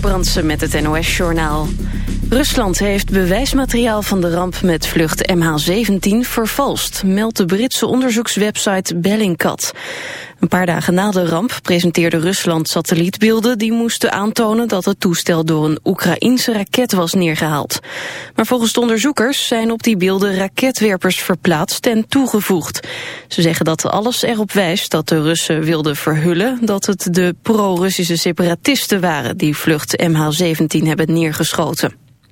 Brandsen met het NOS-journaal. Rusland heeft bewijsmateriaal van de ramp met vlucht MH17 vervalst, meldt de Britse onderzoekswebsite Bellingcat. Een paar dagen na de ramp presenteerde Rusland satellietbeelden die moesten aantonen dat het toestel door een Oekraïense raket was neergehaald. Maar volgens de onderzoekers zijn op die beelden raketwerpers verplaatst en toegevoegd. Ze zeggen dat alles erop wijst dat de Russen wilden verhullen dat het de pro-Russische separatisten waren die vlucht MH17 hebben neergeschoten.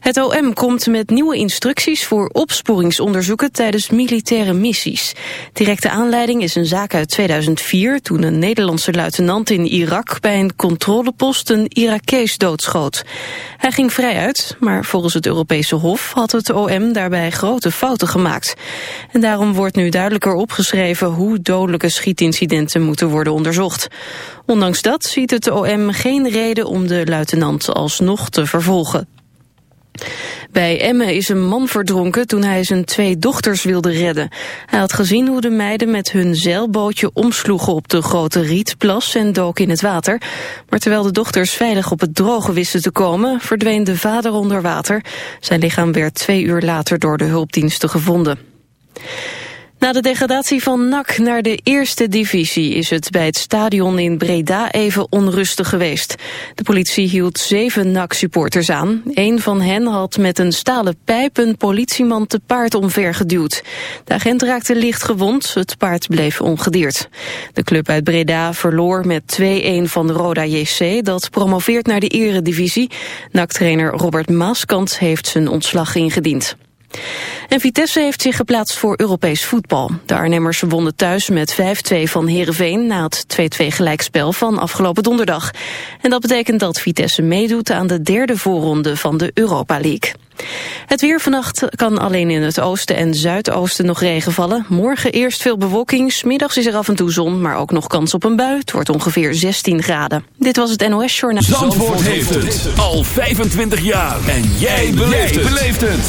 Het OM komt met nieuwe instructies voor opsporingsonderzoeken tijdens militaire missies. Directe aanleiding is een zaak uit 2004 toen een Nederlandse luitenant in Irak bij een controlepost een Irakees doodschoot. Hij ging vrij uit, maar volgens het Europese Hof had het OM daarbij grote fouten gemaakt. En daarom wordt nu duidelijker opgeschreven hoe dodelijke schietincidenten moeten worden onderzocht. Ondanks dat ziet het OM geen reden om de luitenant alsnog te vervolgen. Bij Emmen is een man verdronken toen hij zijn twee dochters wilde redden. Hij had gezien hoe de meiden met hun zeilbootje omsloegen op de grote rietplas en doken in het water. Maar terwijl de dochters veilig op het droge wisten te komen, verdween de vader onder water. Zijn lichaam werd twee uur later door de hulpdiensten gevonden. Na de degradatie van NAC naar de eerste divisie is het bij het stadion in Breda even onrustig geweest. De politie hield zeven NAC-supporters aan. Een van hen had met een stalen pijp een politieman te paard omvergeduwd. De agent raakte licht gewond, het paard bleef ongedeerd. De club uit Breda verloor met 2-1 van Roda JC, dat promoveert naar de eredivisie. NAC-trainer Robert Maaskant heeft zijn ontslag ingediend. En Vitesse heeft zich geplaatst voor Europees voetbal. De Arnhemmers wonnen thuis met 5-2 van Heerenveen... na het 2-2 gelijkspel van afgelopen donderdag. En dat betekent dat Vitesse meedoet aan de derde voorronde van de Europa League. Het weer vannacht kan alleen in het oosten en zuidoosten nog regen vallen. Morgen eerst veel bewolking, smiddags is er af en toe zon... maar ook nog kans op een bui. Het wordt ongeveer 16 graden. Dit was het NOS Journaal. Zandvoort, heeft het al 25 jaar. En jij beleeft het.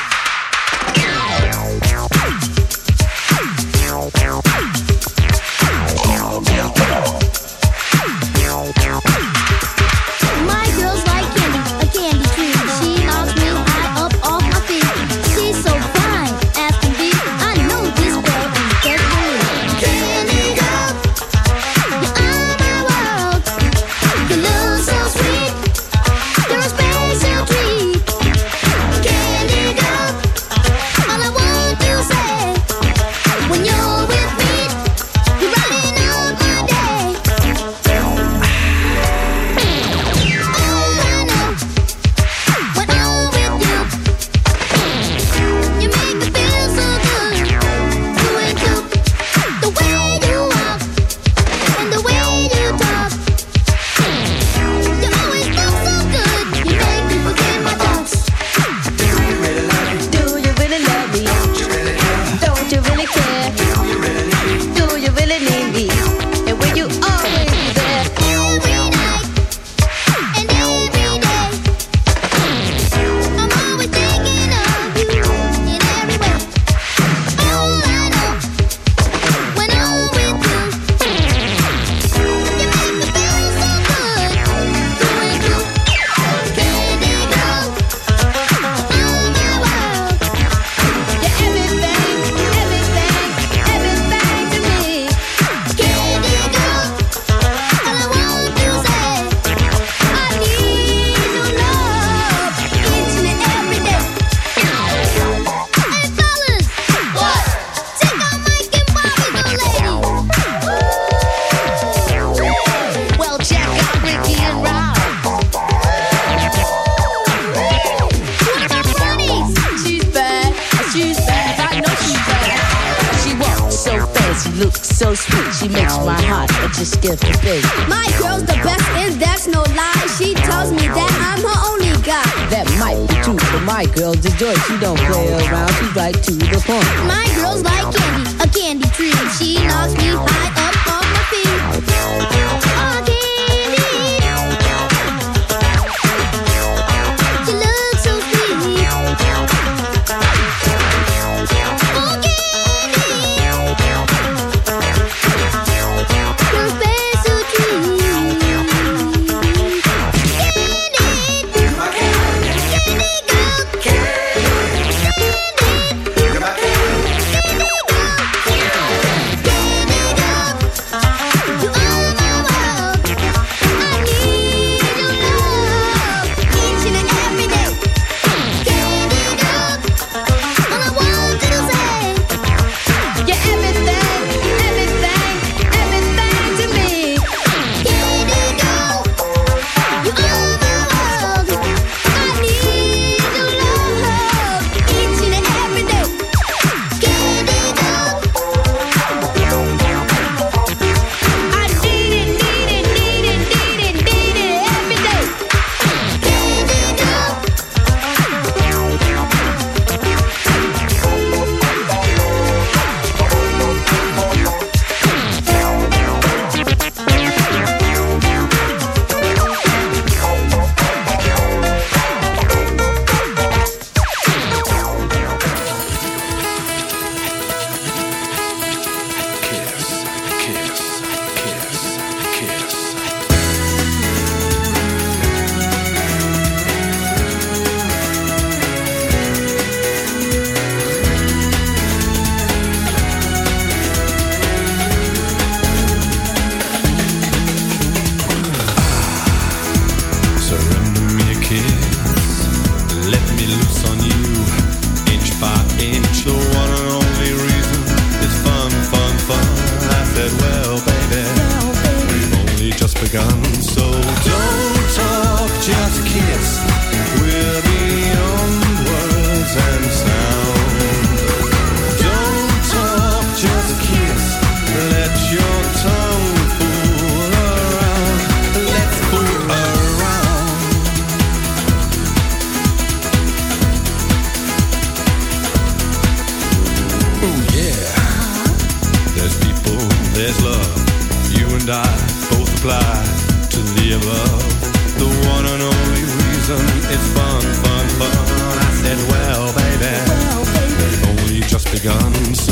the guns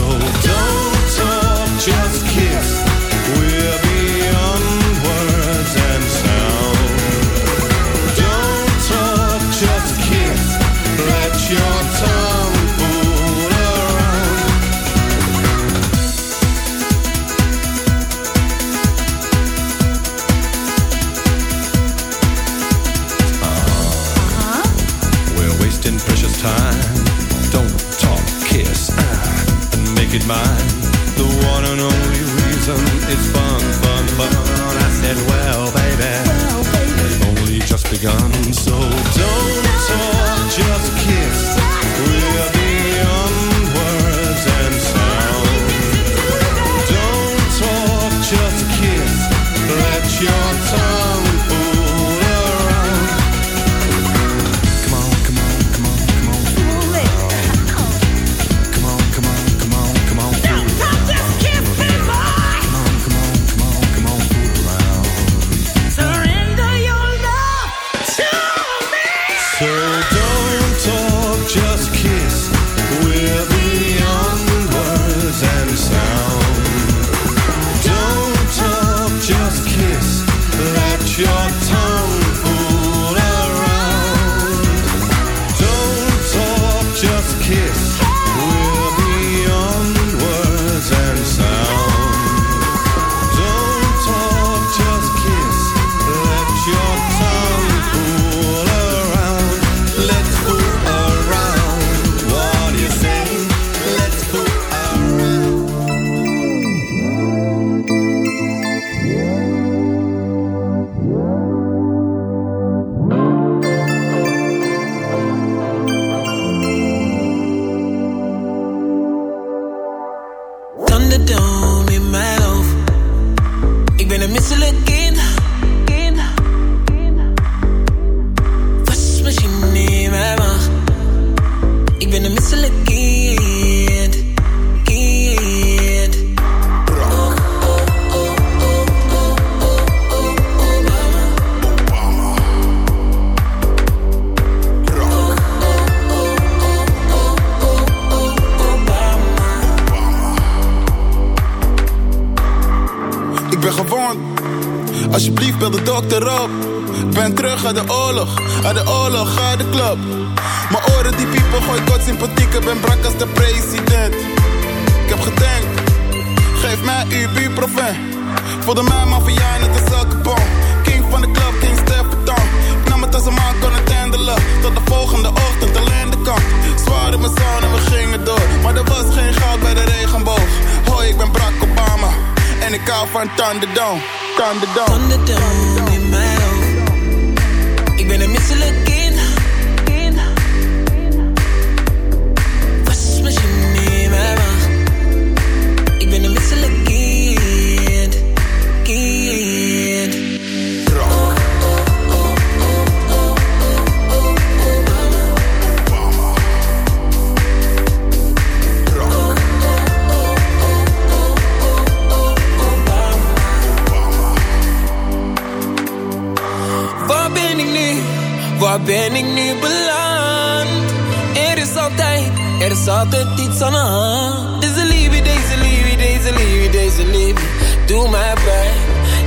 altijd iets aan de hand. Deze liefie, deze liefie, deze liefie, deze liefie, doe mij pijn.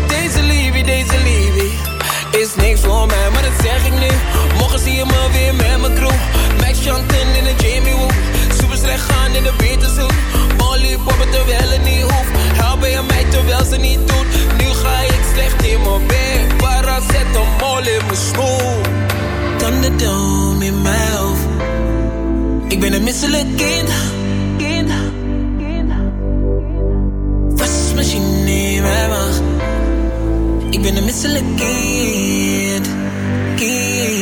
Deze liefie, deze liefie, is niks voor mij, maar dat zeg ik nu. Morgen zie je me weer met mijn crew. Max Chanten in de Jamie Woo. Super slecht gaan in de Beatleshoek. Molly poppen terwijl het niet hoeft. bij je mij terwijl ze niet doet. Nu ga ik slecht in mijn bed. mol in mijn smoel. dom in mijn hoofd ik ben een misselijk kind. kind. kind misschien niet meer. Ik ben een misselijk kind. kind.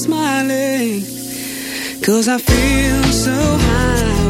Smiling. Cause I feel so high.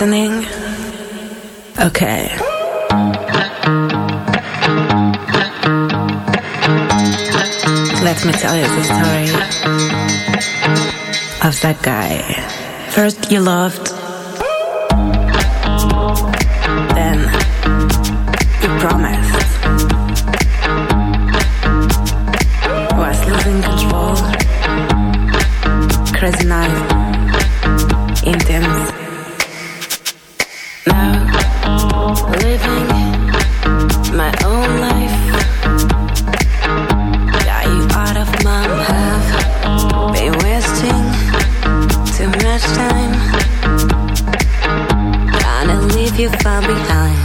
listening? my own life. Got you out of my path. Been wasting too much time. Trying to leave you far behind.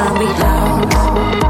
found me down.